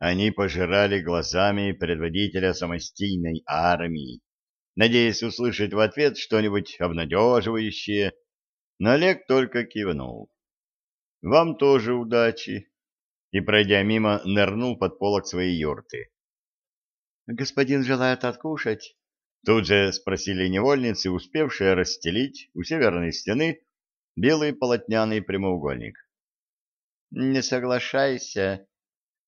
Они пожирали глазами предводителя самостийной армии, надеясь услышать в ответ что-нибудь обнадеживающее, но Олег только кивнул. «Вам тоже удачи!» И, пройдя мимо, нырнул под полок своей юрты. «Господин желает откушать?» Тут же спросили невольницы, успевшие расстелить у северной стены белый полотняный прямоугольник. — Не соглашайся, —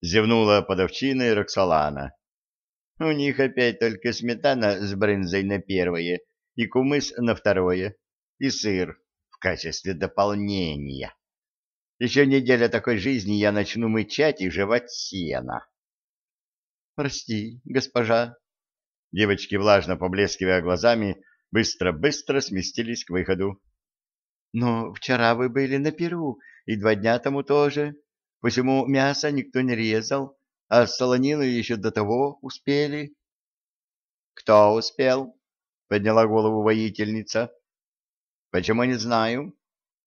зевнула подовчина Роксолана. — У них опять только сметана с брынзой на первое и кумыс на второе, и сыр в качестве дополнения. Еще неделя такой жизни я начну мычать и жевать сено. — Прости, госпожа. Девочки, влажно поблескивая глазами, быстро-быстро сместились к выходу. Но вчера вы были на Перу, и два дня тому тоже. Посему мясо никто не резал, а солонину еще до того успели. — Кто успел? — подняла голову воительница. — Почему не знаю?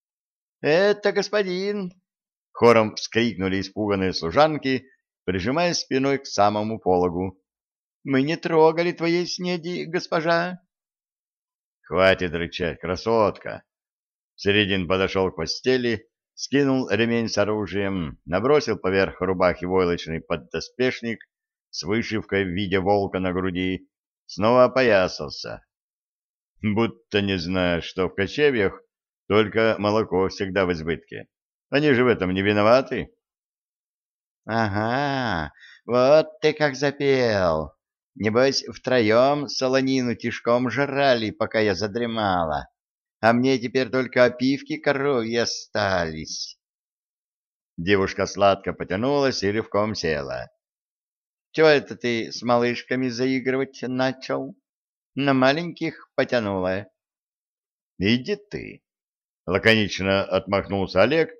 — Это господин! — хором вскрикнули испуганные служанки, прижимая спиной к самому пологу. — Мы не трогали твоей снеди, госпожа. — Хватит рычать, красотка! Середин подошел к постели, скинул ремень с оружием, набросил поверх рубахи войлочный поддоспешник с вышивкой в виде волка на груди, снова опоясался. Будто не зная, что в кочевьях только молоко всегда в избытке. Они же в этом не виноваты. — Ага, вот ты как запел. Небось, втроем солонину тишком жрали, пока я задремала а мне теперь только опивки коровьи остались. Девушка сладко потянулась и рывком села. — Чего это ты с малышками заигрывать начал? На маленьких потянула. — Иди ты! — лаконично отмахнулся Олег,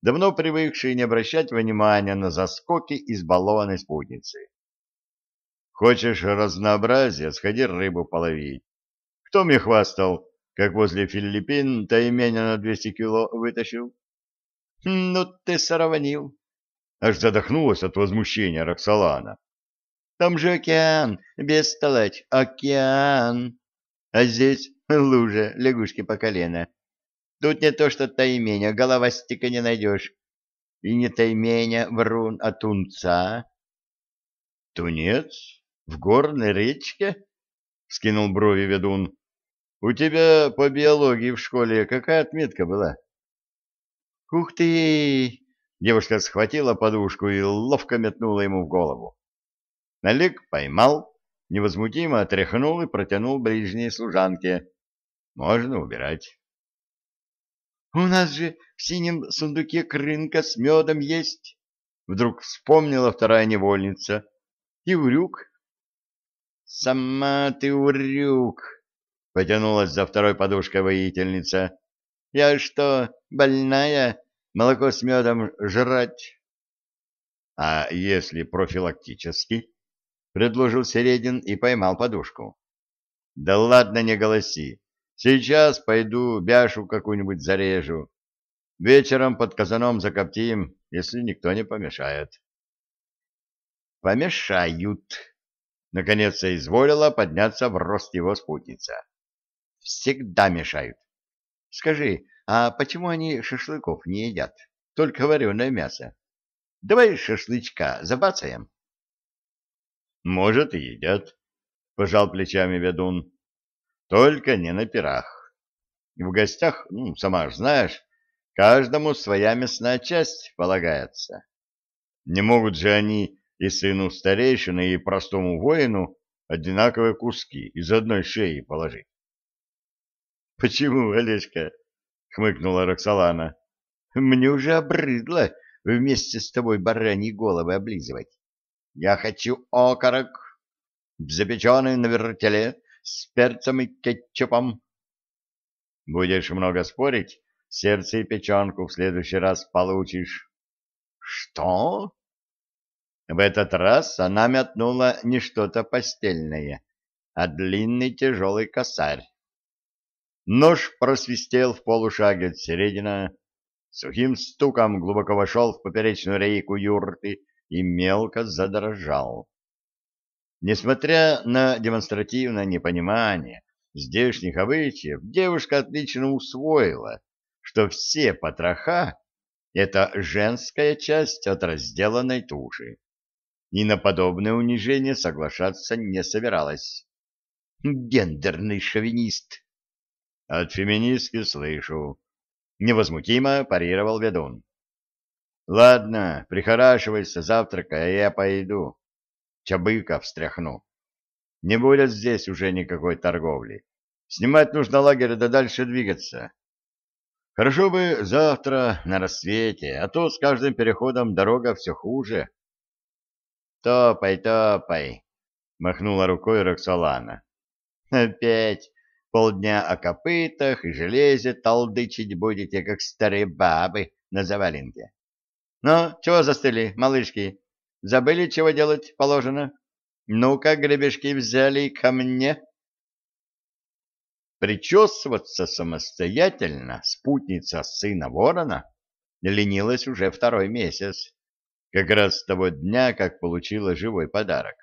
давно привыкший не обращать внимания на заскоки избалованной спутницы. — Хочешь разнообразия, сходи рыбу половить. Кто мне хвастал, как возле Филиппин тайменя на 200 кило вытащил. — Ну ты сравнил. Аж задохнулась от возмущения Роксолана. — Там же океан, бестолочь, океан. А здесь лужа, лягушки по колено. Тут не то что тайменя, головастика не найдешь. И не тайменя, врун, а тунца. — Тунец? В горной речке? — скинул брови ведун. У тебя по биологии в школе какая отметка была? Ух ты! Девушка схватила подушку и ловко метнула ему в голову. Налег поймал, невозмутимо отряхнул и протянул ближней служанке. Можно убирать. У нас же в синем сундуке крынка с медом есть. Вдруг вспомнила вторая невольница. И урюк. Сама ты урюк, Потянулась за второй подушкой воительница. «Я что, больная? Молоко с медом жрать?» «А если профилактически?» — предложил Середин и поймал подушку. «Да ладно, не голоси. Сейчас пойду бяшу какую-нибудь зарежу. Вечером под казаном закоптим, если никто не помешает». «Помешают!» — наконец изволила подняться в рост его спутница всегда мешают. Скажи, а почему они шашлыков не едят? Только вареное мясо. Давай шашлычка забацаем. Может, и едят, — пожал плечами ведун. Только не на пирах. В гостях, ну, сама ж знаешь, каждому своя мясная часть полагается. Не могут же они и сыну старейшины, и простому воину одинаковые куски из одной шеи положить. — Почему, Олежка? — хмыкнула Роксолана. — Мне уже обрыдло вместе с тобой бараньи головы облизывать. Я хочу окорок, запеченный на вертеле с перцем и кетчупом. — Будешь много спорить, сердце и печенку в следующий раз получишь. — Что? В этот раз она метнула не что-то постельное, а длинный тяжелый косарь. Нож просвистел в полушаге от середина, сухим стуком глубоко вошел в поперечную рейку юрты и мелко задрожал. Несмотря на демонстративное непонимание здешних обычаев, девушка отлично усвоила, что все потроха — это женская часть от разделанной туши, и на подобное унижение соглашаться не собиралась. Гендерный шовинист. От феминистки слышу. Невозмутимо парировал ведун. Ладно, прихорашивайся, завтракай, а я пойду. Чабыка встряхну. Не будет здесь уже никакой торговли. Снимать нужно лагерь, да дальше двигаться. Хорошо бы завтра на рассвете, а то с каждым переходом дорога все хуже. Топай, топай, махнула рукой Роксолана. Опять полдня о копытах и железе толдычить будете, как старые бабы на заваленке. Ну, чего застыли, малышки? Забыли, чего делать положено? Ну-ка, гребешки взяли ко мне. Причесываться самостоятельно спутница сына ворона ленилась уже второй месяц, как раз с того дня, как получила живой подарок.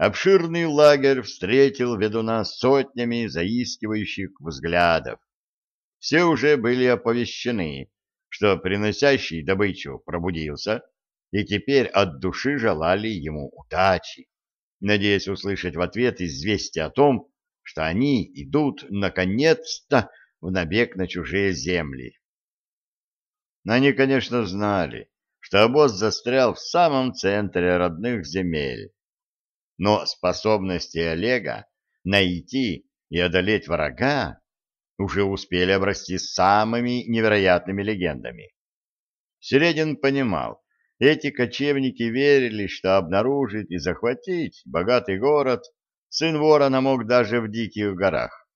Обширный лагерь встретил ведуна сотнями заискивающих взглядов. Все уже были оповещены, что приносящий добычу пробудился и теперь от души желали ему удачи, надеясь услышать в ответ известие о том, что они идут, наконец-то, в набег на чужие земли. Но они, конечно, знали, что обоз застрял в самом центре родных земель. Но способности Олега найти и одолеть врага уже успели обрасти самыми невероятными легендами. Середин понимал, эти кочевники верили, что обнаружить и захватить богатый город сын ворона мог даже в диких горах.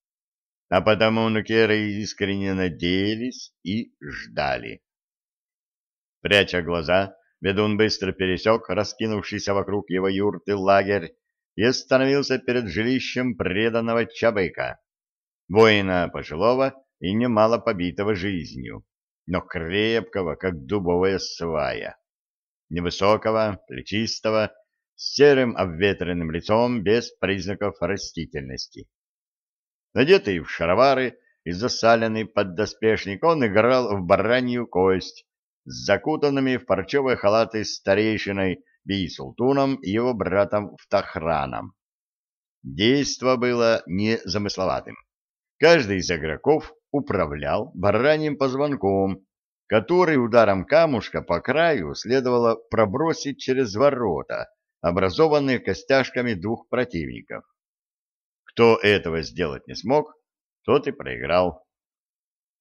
А потому нукеры искренне надеялись и ждали. Пряча глаза, ведун быстро пересек раскинувшийся вокруг его юрты лагерь и остановился перед жилищем преданного Чабыка, воина пожилого и немало побитого жизнью, но крепкого, как дубовая свая невысокого, плечистого, с серым обветренным лицом без признаков растительности. Надетый в шаровары и засаленный поддоспешник, он играл в баранью кость с закутанными в парчевые халаты старейшиной Бейсултуном и его братом Втахраном. Действо было незамысловатым. Каждый из игроков управлял бараньим позвонком, который ударом камушка по краю следовало пробросить через ворота, образованные костяшками двух противников. Кто этого сделать не смог, тот и проиграл.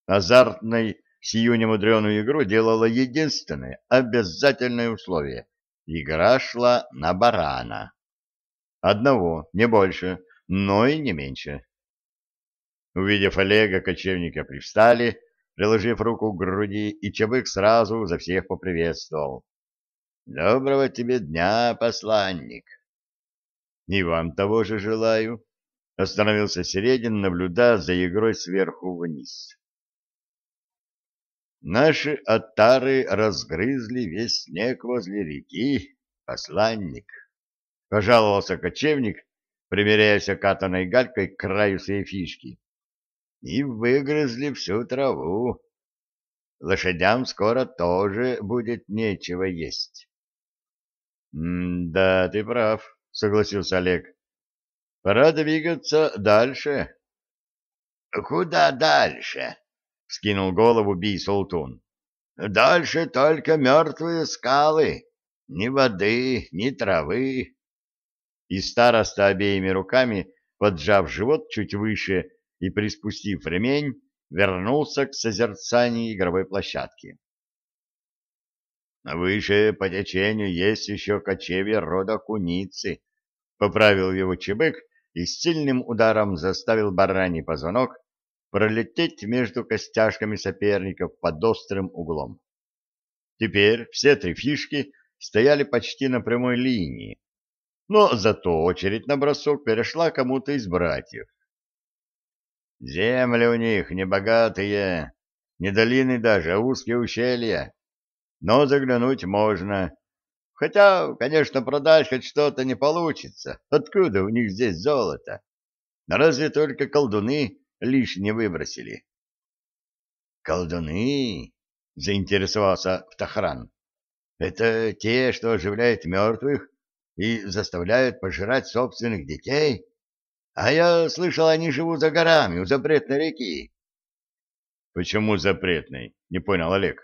Азартной сию немудреную игру делало единственное обязательное условие — игра шла на барана. Одного, не больше, но и не меньше. Увидев Олега, кочевника привстали — приложив руку к груди, и Чабык сразу за всех поприветствовал. — Доброго тебе дня, посланник! — И вам того же желаю, — остановился Середин, наблюдая за игрой сверху вниз. Наши оттары разгрызли весь снег возле реки, посланник, — пожаловался кочевник, примеряясь окатанной галькой к краю своей фишки и выгрызли всю траву. Лошадям скоро тоже будет нечего есть. — Да, ты прав, — согласился Олег. — Пора двигаться дальше. — Куда дальше? — скинул голову Бий Султун. — Дальше только мертвые скалы. Ни воды, ни травы. И староста обеими руками, поджав живот чуть выше, и, приспустив ремень, вернулся к созерцанию игровой площадки. «Выше по течению есть еще кочевье рода куницы», — поправил его чебык и сильным ударом заставил бараний позвонок пролететь между костяшками соперников под острым углом. Теперь все три фишки стояли почти на прямой линии, но зато очередь на бросок перешла кому-то из братьев. Земли у них небогатые, не долины даже, а узкие ущелья. но заглянуть можно. Хотя, конечно, продать хоть что-то не получится. Откуда у них здесь золото? Разве только колдуны лишнее выбросили. «Колдуны?» — заинтересовался Птахран. «Это те, что оживляют мертвых и заставляют пожирать собственных детей? А я слышал, они живут за горами, у запретной реки». «Почему запретной?» — не понял Олег.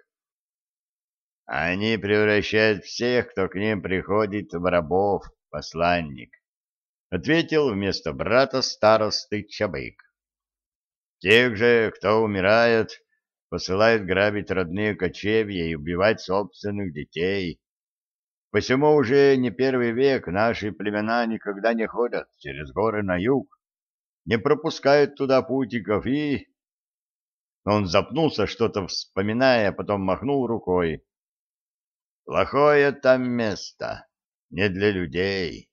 «Они превращают всех, кто к ним приходит, в рабов, посланник», — ответил вместо брата старосты Чабык. «Тех же, кто умирает, посылают грабить родные кочевья и убивать собственных детей. Посему уже не первый век наши племена никогда не ходят через горы на юг, не пропускают туда путников и... Он запнулся, что-то вспоминая, а потом махнул рукой. Плохое там место, не для людей.